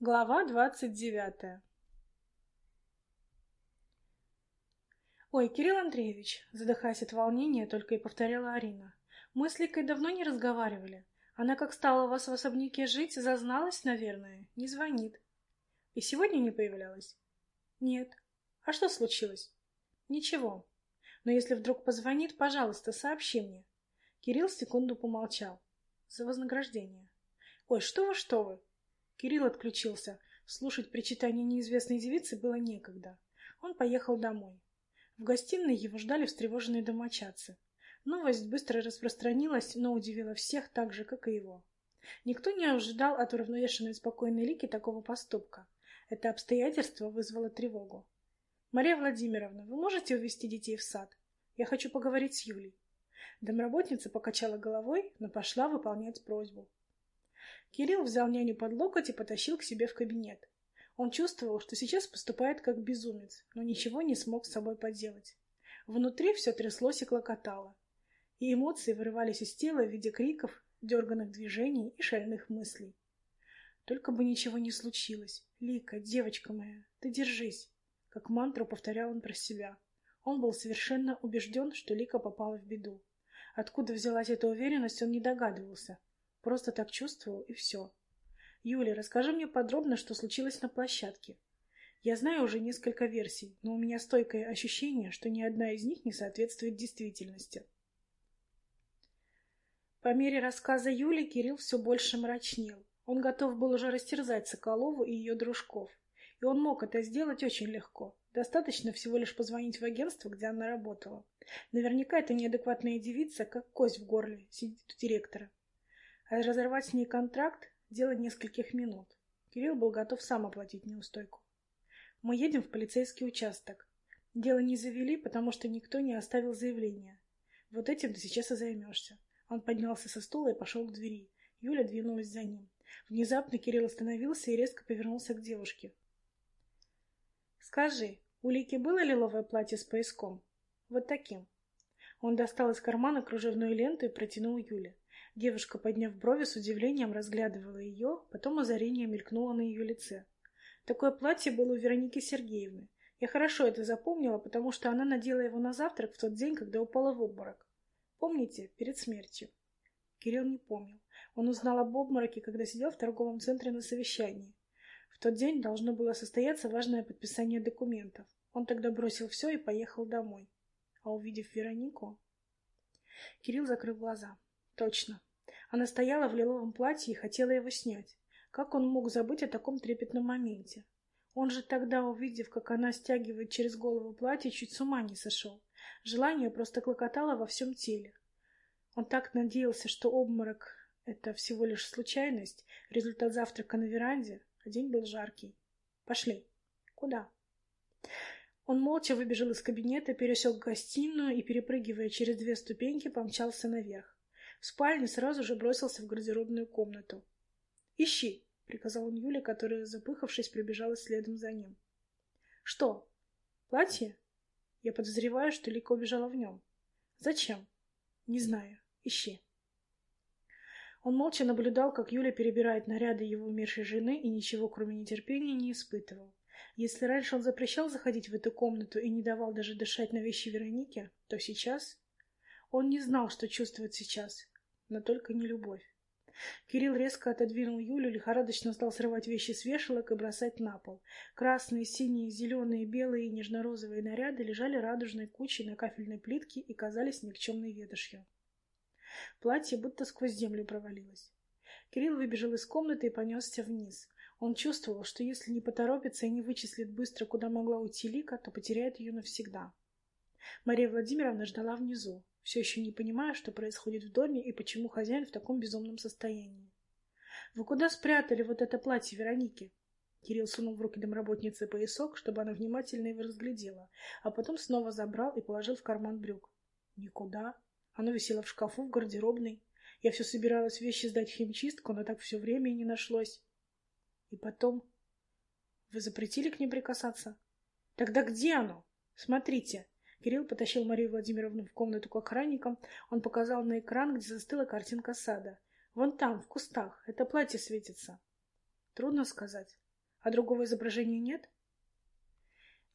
Глава двадцать девятая «Ой, Кирилл Андреевич!» — задыхаясь от волнения, только и повторяла Арина. «Мы с Ликой давно не разговаривали. Она как стала у вас в особняке жить, зазналась, наверное, не звонит. И сегодня не появлялась?» «Нет. А что случилось?» «Ничего. Но если вдруг позвонит, пожалуйста, сообщи мне». Кирилл секунду помолчал. «За вознаграждение». «Ой, что вы, что вы!» Кирилл отключился. Слушать причитания неизвестной девицы было некогда. Он поехал домой. В гостиной его ждали встревоженные домочадцы. Новость быстро распространилась, но удивила всех так же, как и его. Никто не ожидал от уравновешенной спокойной Лики такого поступка. Это обстоятельство вызвало тревогу. «Мария Владимировна, вы можете увезти детей в сад? Я хочу поговорить с Юлей». Домработница покачала головой, но пошла выполнять просьбу. Кирилл взял няню под локоть и потащил к себе в кабинет. Он чувствовал, что сейчас поступает как безумец, но ничего не смог с собой поделать. Внутри все тряслось и клокотало. И эмоции вырывались из тела в виде криков, дерганных движений и шальных мыслей. Только бы ничего не случилось. Лика, девочка моя, ты держись. Как мантру повторял он про себя. Он был совершенно убежден, что Лика попала в беду. Откуда взялась эта уверенность, он не догадывался. Просто так чувствовал, и все. Юля, расскажи мне подробно, что случилось на площадке. Я знаю уже несколько версий, но у меня стойкое ощущение, что ни одна из них не соответствует действительности. По мере рассказа Юли Кирилл все больше мрачнел. Он готов был уже растерзать Соколову и ее дружков. И он мог это сделать очень легко. Достаточно всего лишь позвонить в агентство, где она работала. Наверняка эта неадекватная девица, как кость в горле, сидит у директора. А разорвать с ней контракт – дело нескольких минут. Кирилл был готов сам оплатить неустойку. Мы едем в полицейский участок. Дело не завели, потому что никто не оставил заявления. Вот этим ты сейчас и займешься. Он поднялся со стула и пошел к двери. Юля двинулась за ним. Внезапно Кирилл остановился и резко повернулся к девушке. «Скажи, у Лики было лиловое платье с пояском? Вот таким?» Он достал из кармана кружевную ленту и протянул Юле. Девушка, подняв брови, с удивлением разглядывала ее, потом озарение мелькнуло на ее лице. Такое платье было у Вероники Сергеевны. Я хорошо это запомнила, потому что она надела его на завтрак в тот день, когда упала в обморок. Помните, перед смертью? Кирилл не помнил. Он узнал об обмороке, когда сидел в торговом центре на совещании. В тот день должно было состояться важное подписание документов. Он тогда бросил все и поехал домой. А увидев Веронику... Кирилл закрыл глаза. Точно. Она стояла в лиловом платье и хотела его снять. Как он мог забыть о таком трепетном моменте? Он же тогда, увидев, как она стягивает через голову платье, чуть с ума не сошел. Желание просто клокотало во всем теле. Он так надеялся, что обморок — это всего лишь случайность, результат завтрака на веранде, а день был жаркий. Пошли. Куда? Он молча выбежал из кабинета, пересек гостиную и, перепрыгивая через две ступеньки, помчался наверх. В спальне сразу же бросился в гардеробную комнату. «Ищи!» — приказал он Юле, которая, запыхавшись, прибежала следом за ним. «Что? Платье?» Я подозреваю, что Лика убежала в нем. «Зачем?» «Не знаю. Ищи». Он молча наблюдал, как Юля перебирает наряды его умершей жены и ничего, кроме нетерпения, не испытывал. Если раньше он запрещал заходить в эту комнату и не давал даже дышать на вещи Вероники, то сейчас... Он не знал, что чувствует сейчас, но только не любовь. Кирилл резко отодвинул Юлю, лихорадочно стал срывать вещи с вешалок и бросать на пол. Красные, синие, зеленые, белые и нежно-розовые наряды лежали радужной кучей на кафельной плитке и казались никчемной ветошью. Платье будто сквозь землю провалилось. Кирилл выбежал из комнаты и понесся вниз. Он чувствовал, что если не поторопится и не вычислит быстро, куда могла уйти Лика, то потеряет ее навсегда. Мария Владимировна ждала внизу все еще не понимая, что происходит в доме и почему хозяин в таком безумном состоянии. «Вы куда спрятали вот это платье Вероники?» Кирилл сунул в руки домработнице поясок, чтобы она внимательно его разглядела, а потом снова забрал и положил в карман брюк. «Никуда. Оно висело в шкафу в гардеробной. Я все собиралась вещи сдать в химчистку, но так все время и не нашлось. И потом... Вы запретили к ним прикасаться? Тогда где оно? Смотрите!» Кирилл потащил Марию Владимировну в комнату к охранникам. Он показал на экран, где застыла картинка сада. «Вон там, в кустах. Это платье светится». Трудно сказать. А другого изображения нет?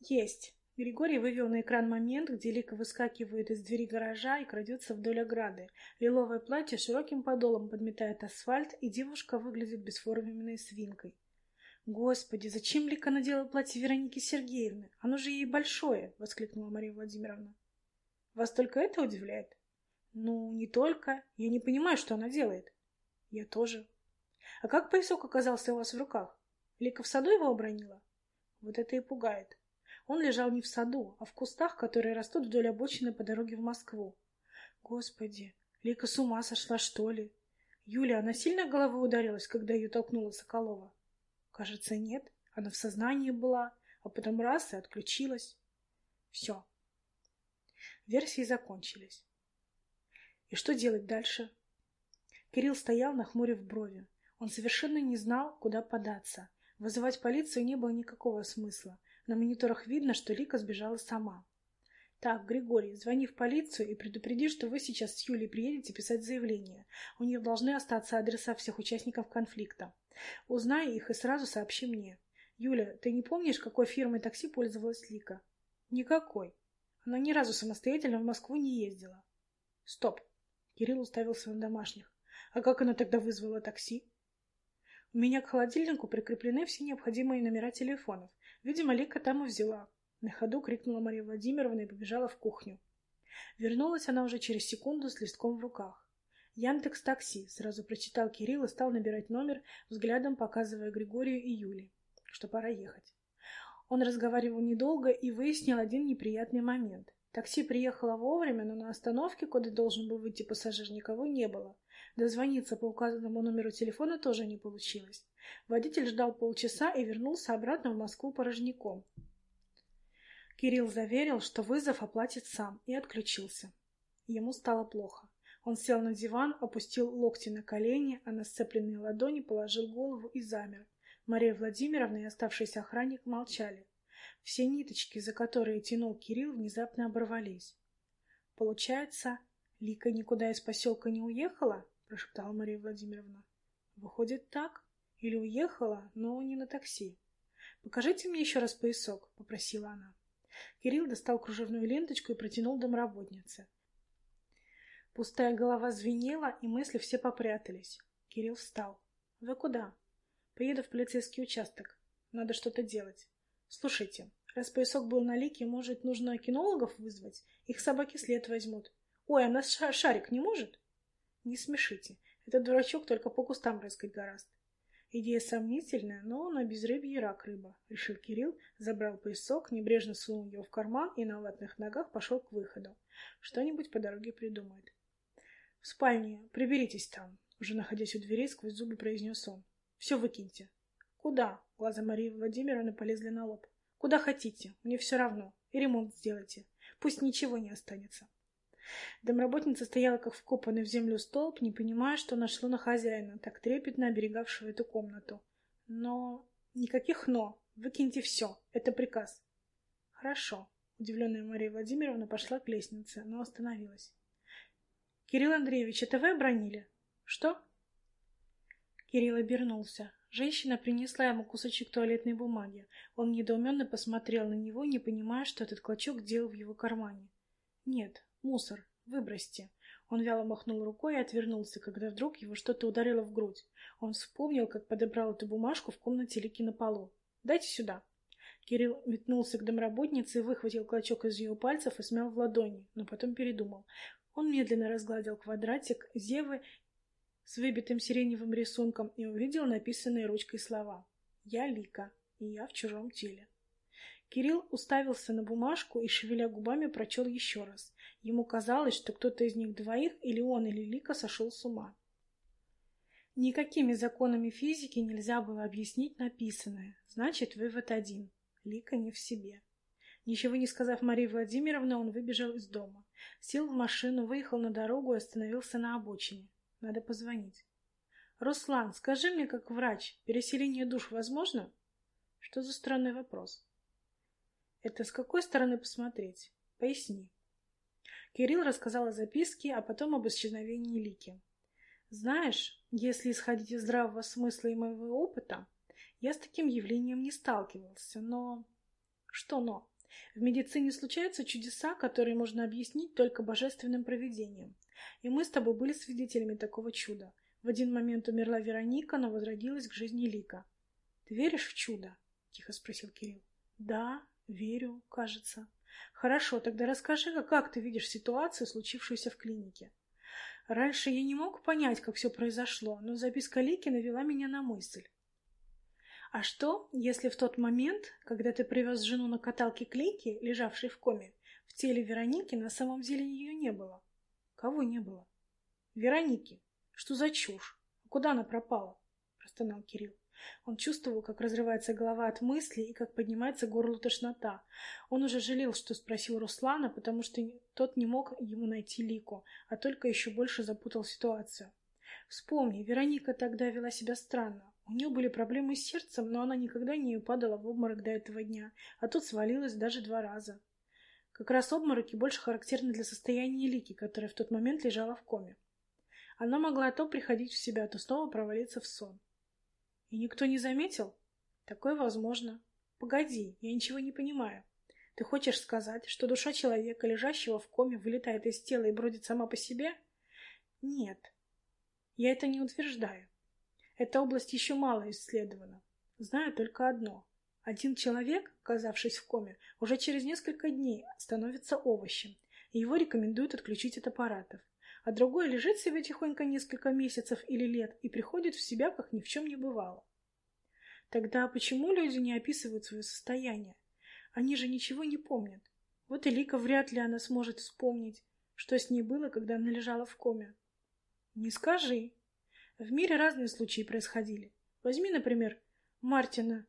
Есть. Григорий вывел на экран момент, где Лика выскакивает из двери гаража и крадется вдоль ограды. Лиловое платье широким подолом подметает асфальт, и девушка выглядит бесформенной свинкой. «Господи, зачем Лика надела платье Вероники Сергеевны? Оно же ей большое!» — воскликнула Мария Владимировна. «Вас только это удивляет?» «Ну, не только. Я не понимаю, что она делает». «Я тоже». «А как поясок оказался у вас в руках? Лика в саду его обронила?» «Вот это и пугает. Он лежал не в саду, а в кустах, которые растут вдоль обочины по дороге в Москву. Господи, Лика с ума сошла, что ли? Юля, она сильно головой ударилась, когда ее толкнула Соколова? Кажется, нет. Она в сознании была, а потом раз и отключилась. Все. Версии закончились. И что делать дальше? Кирилл стоял, нахмурив брови. Он совершенно не знал, куда податься. Вызывать полицию не было никакого смысла. На мониторах видно, что Лика сбежала сама. Так, Григорий, звони в полицию и предупреди, что вы сейчас с Юлей приедете писать заявление. У них должны остаться адреса всех участников конфликта. Узнай их и сразу сообщи мне. Юля, ты не помнишь, какой фирмой такси пользовалась Лика? Никакой. Она ни разу самостоятельно в Москву не ездила. Стоп. Кирилл уставился на домашних. А как она тогда вызвала такси? У меня к холодильнику прикреплены все необходимые номера телефонов. Видимо, Лика там и взяла. На ходу крикнула Мария Владимировна и побежала в кухню. Вернулась она уже через секунду с листком в руках. «Яндекс Такси», — сразу прочитал Кирилл и стал набирать номер, взглядом показывая Григорию и Юле, что пора ехать. Он разговаривал недолго и выяснил один неприятный момент. Такси приехало вовремя, но на остановке, куда должен был выйти пассажир, никого не было. Дозвониться по указанному номеру телефона тоже не получилось. Водитель ждал полчаса и вернулся обратно в Москву порожняком. Кирилл заверил, что вызов оплатит сам, и отключился. Ему стало плохо. Он сел на диван, опустил локти на колени, а на сцепленные ладони положил голову и замер. Мария Владимировна и оставшийся охранник молчали. Все ниточки, за которые тянул Кирилл, внезапно оборвались. Получается, Лика никуда из поселка не уехала? прошептала Мария Владимировна. Выходит так? Или уехала, но не на такси. Покажите мне еще раз поясок, попросила она. Кирилл достал кружевную ленточку и протянул домработнице. Пустая голова звенела, и мысли все попрятались. Кирилл встал. «Вы куда?» «Поеду в полицейский участок. Надо что-то делать. Слушайте, раз поясок был на лике, может, нужно кинологов вызвать? Их собаки след возьмут. Ой, а наш шарик не может?» Не смешите. Этот дурачок только по кустам рыскать гораст. Идея сомнительная, но на безрыбье рак рыба, решил Кирилл, забрал поясок, небрежно сунул его в карман и на латных ногах пошел к выходу. Что-нибудь по дороге придумает. В спальне, приберитесь там, уже находясь у дверей, сквозь зубы произнес он. Все выкиньте. Куда? Глаза Марии Владимировны полезли на лоб. Куда хотите, мне все равно. И ремонт сделайте. Пусть ничего не останется. Домработница стояла, как вкопанный в землю столб, не понимая, что нашло на хозяина, так трепетно оберегавшего эту комнату. Но... Никаких «но». Выкиньте все. Это приказ. Хорошо. Удивленная Мария Владимировна пошла к лестнице, но остановилась. Кирилл Андреевич, это вы обронили? Что? Кирилл обернулся. Женщина принесла ему кусочек туалетной бумаги. Он недоуменно посмотрел на него, не понимая, что этот клочок делал в его кармане. Нет, Мусор. Выбросьте. Он вяло махнул рукой и отвернулся, когда вдруг его что-то ударило в грудь. Он вспомнил, как подобрал эту бумажку в комнате Лики на полу. «Дайте сюда». Кирилл метнулся к домработнице и выхватил клочок из ее пальцев и смял в ладони, но потом передумал. Он медленно разгладил квадратик Зевы с выбитым сиреневым рисунком и увидел написанные ручкой слова «Я Лика, и я в чужом теле». Кирилл уставился на бумажку и, шевеля губами, прочел еще раз. Ему казалось, что кто-то из них двоих, или он, или Лика, сошел с ума. Никакими законами физики нельзя было объяснить написанное. Значит, вывод один. Лика не в себе. Ничего не сказав Марии Владимировне, он выбежал из дома. Сел в машину, выехал на дорогу и остановился на обочине. Надо позвонить. «Руслан, скажи мне, как врач, переселение душ возможно?» Что за странный вопрос? Это с какой стороны посмотреть? Поясни. Кирилл рассказал о записке, а потом об исчезновении Лики. Знаешь, если исходить из здравого смысла и моего опыта, Я с таким явлением не сталкивался, но... Что но? В медицине случаются чудеса, которые можно объяснить только божественным провидением. И мы с тобой были свидетелями такого чуда. В один момент умерла Вероника, но возродилась к жизни Лика. Ты веришь в чудо? Тихо спросил Кирилл. Да, верю, кажется. Хорошо, тогда расскажи, как ты видишь ситуацию, случившуюся в клинике. Раньше я не мог понять, как все произошло, но записка Лики навела меня на мысль. А что, если в тот момент, когда ты привез жену на каталке к Лике, лежавшей в коме, в теле Вероники на самом деле ее не было? Кого не было? Вероники. Что за чушь? Куда она пропала? Простонал Кирилл. Он чувствовал, как разрывается голова от мыслей и как поднимается горло тошнота. Он уже жалел, что спросил Руслана, потому что тот не мог ему найти Лику, а только еще больше запутал ситуацию. Вспомни, Вероника тогда вела себя странно. У нее были проблемы с сердцем, но она никогда не падала в обморок до этого дня, а тут свалилась даже два раза. Как раз обмороки больше характерны для состояния Лики, которая в тот момент лежала в коме. Она могла то приходить в себя, то снова провалиться в сон. И никто не заметил? Такое возможно. Погоди, я ничего не понимаю. Ты хочешь сказать, что душа человека, лежащего в коме, вылетает из тела и бродит сама по себе? Нет. Я это не утверждаю. Эта область еще мало исследована. Знаю только одно. Один человек, оказавшись в коме, уже через несколько дней становится овощем, и его рекомендуют отключить от аппаратов а другой лежит себе тихонько несколько месяцев или лет и приходит в себя, как ни в чем не бывало. Тогда почему люди не описывают свое состояние? Они же ничего не помнят. Вот и Лика вряд ли она сможет вспомнить, что с ней было, когда она лежала в коме. Не скажи. В мире разные случаи происходили. Возьми, например, Мартина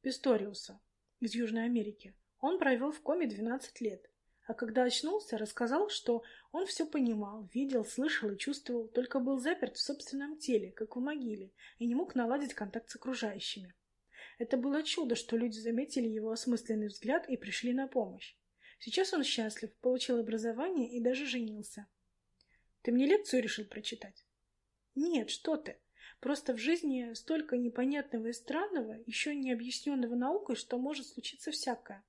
Писториуса из Южной Америки. Он провел в коме 12 лет. А когда очнулся, рассказал, что он все понимал, видел, слышал и чувствовал, только был заперт в собственном теле, как в могиле, и не мог наладить контакт с окружающими. Это было чудо, что люди заметили его осмысленный взгляд и пришли на помощь. Сейчас он счастлив, получил образование и даже женился. Ты мне лекцию решил прочитать? Нет, что ты. Просто в жизни столько непонятного и странного, еще не объясненного наукой, что может случиться всякое.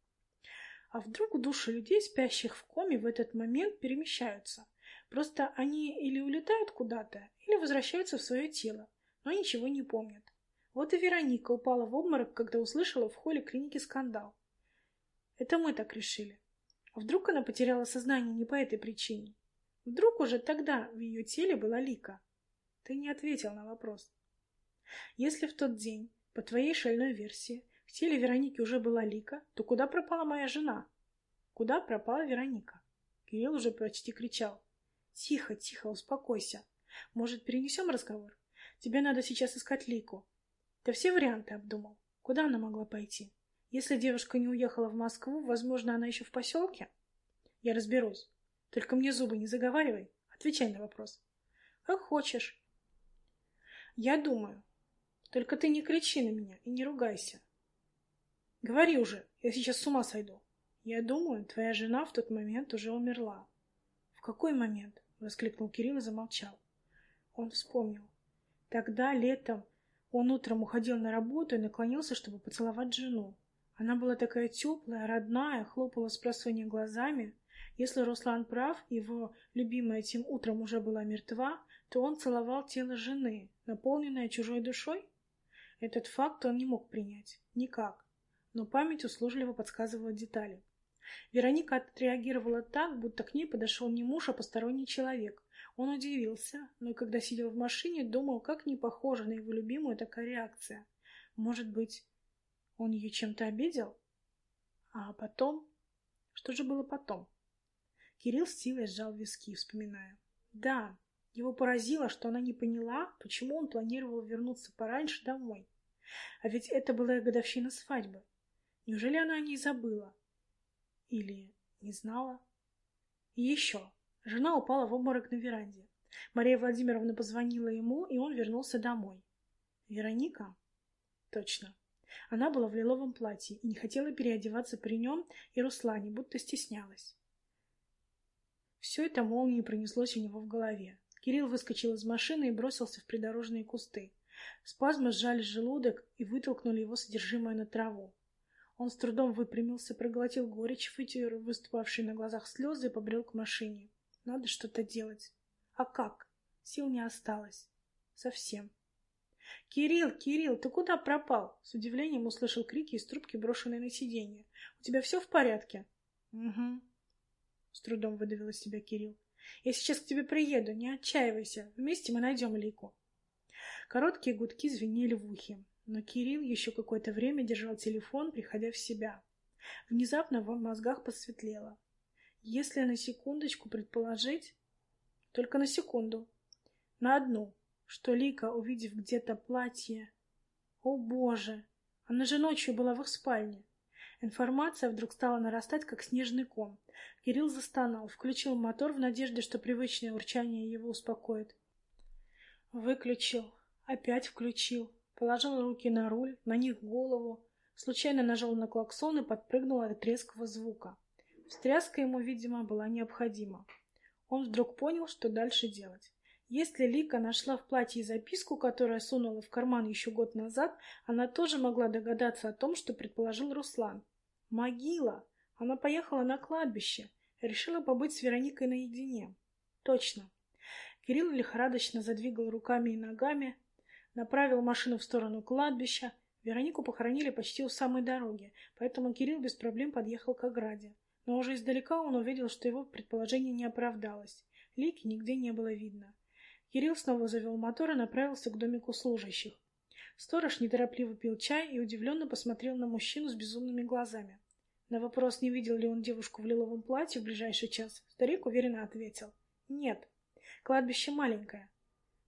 А вдруг души людей, спящих в коме, в этот момент перемещаются? Просто они или улетают куда-то, или возвращаются в свое тело, но ничего не помнят. Вот и Вероника упала в обморок, когда услышала в холле клиники скандал. Это мы так решили. А вдруг она потеряла сознание не по этой причине? Вдруг уже тогда в ее теле была Лика? Ты не ответил на вопрос. Если в тот день, по твоей шальной версии, теле Вероники уже была Лика, то куда пропала моя жена? Куда пропала Вероника? Кирилл уже почти кричал. Тихо, тихо, успокойся. Может, перенесем разговор? Тебе надо сейчас искать Лику. Ты все варианты обдумал. Куда она могла пойти? Если девушка не уехала в Москву, возможно, она еще в поселке? Я разберусь. Только мне зубы не заговаривай. Отвечай на вопрос. Как хочешь. Я думаю. Только ты не кричи на меня и не ругайся. Говори уже, я сейчас с ума сойду. Я думаю, твоя жена в тот момент уже умерла. В какой момент? Воскликнул Кирилл и замолчал. Он вспомнил. Тогда, летом, он утром уходил на работу и наклонился, чтобы поцеловать жену. Она была такая теплая, родная, хлопала с просонья глазами. Если Руслан прав, его любимая тем утром уже была мертва, то он целовал тело жены, наполненное чужой душой? Этот факт он не мог принять. Никак но память услужливо подсказывала детали. Вероника отреагировала так, будто к ней подошел не муж, а посторонний человек. Он удивился, но когда сидел в машине, думал, как не похожа на его любимую такая реакция. Может быть, он ее чем-то обидел? А потом... Что же было потом? Кирилл с силой сжал виски, вспоминая. Да, его поразило, что она не поняла, почему он планировал вернуться пораньше домой. А ведь это была годовщина свадьбы. Неужели она о ней забыла? Или не знала? И еще. Жена упала в обморок на веранде. Мария Владимировна позвонила ему, и он вернулся домой. Вероника? Точно. Она была в лиловом платье и не хотела переодеваться при нем и Руслане, будто стеснялась. Все это молнией пронеслось у него в голове. Кирилл выскочил из машины и бросился в придорожные кусты. Спазмы сжали желудок и вытолкнули его содержимое на траву. Он с трудом выпрямился, проглотил горечь, вытер выступавшие на глазах слезы и побрел к машине. Надо что-то делать. А как? Сил не осталось. Совсем. «Кирилл, Кирилл, ты куда пропал?» С удивлением услышал крики из трубки, брошенной на сиденье. «У тебя все в порядке?» «Угу», — с трудом выдавил из себя Кирилл. «Я сейчас к тебе приеду, не отчаивайся. Вместе мы найдем Лику». Короткие гудки звенели в ухе, но Кирилл еще какое-то время держал телефон, приходя в себя. Внезапно в мозгах посветлело. Если на секундочку предположить, только на секунду, на одну, что Лика, увидев где-то платье... О, Боже! Она же ночью была в их спальне. Информация вдруг стала нарастать, как снежный ком. Кирилл застонал, включил мотор в надежде, что привычное урчание его успокоит. Выключил, опять включил, положил руки на руль, на них голову, случайно нажал на клаксон и подпрыгнул от резкого звука. Встряска ему, видимо, была необходима. Он вдруг понял, что дальше делать. Если Лика нашла в платье записку, которую сунула в карман еще год назад, она тоже могла догадаться о том, что предположил Руслан. Могила! Она поехала на кладбище, решила побыть с Вероникой наедине. Точно. Кирилл лихорадочно задвигал руками и ногами, направил машину в сторону кладбища. Веронику похоронили почти у самой дороги, поэтому Кирилл без проблем подъехал к ограде. Но уже издалека он увидел, что его предположение не оправдалось. Лики нигде не было видно. Кирилл снова завел мотор и направился к домику служащих. Сторож неторопливо пил чай и удивленно посмотрел на мужчину с безумными глазами. На вопрос, не видел ли он девушку в лиловом платье в ближайший час, старик уверенно ответил. «Нет, кладбище маленькое.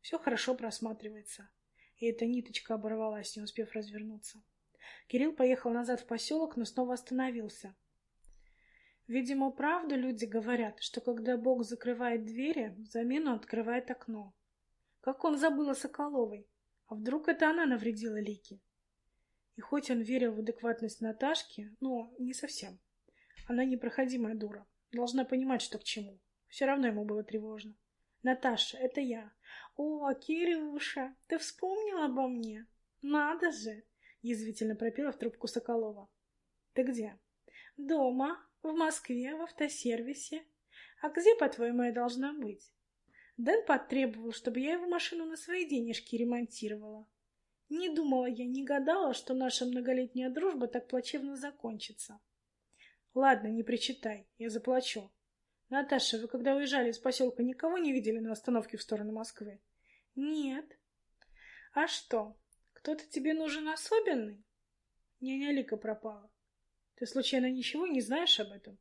Все хорошо просматривается». И эта ниточка оборвалась, не успев развернуться. Кирилл поехал назад в поселок, но снова остановился. Видимо, правду люди говорят, что когда Бог закрывает двери, взамен он открывает окно. Как он забыл о Соколовой? А вдруг это она навредила Лике? И хоть он верил в адекватность Наташки, но не совсем. Она непроходимая дура. Должна понимать, что к чему. Все равно ему было тревожно. «Наташа, это я». «О, Кирюша, ты вспомнил обо мне?» «Надо же!» — язвительно пропела в трубку Соколова. «Ты где?» «Дома, в Москве, в автосервисе. А где, по-твоему, я должна быть?» Дэн потребовал, чтобы я его машину на свои денежки ремонтировала. Не думала я, не гадала, что наша многолетняя дружба так плачевно закончится. Ладно, не причитай, я заплачу. Наташа, вы когда уезжали из поселка, никого не видели на остановке в сторону Москвы? Нет. А что, кто-то тебе нужен особенный? Няня Лика пропала. Ты случайно ничего не знаешь об этом?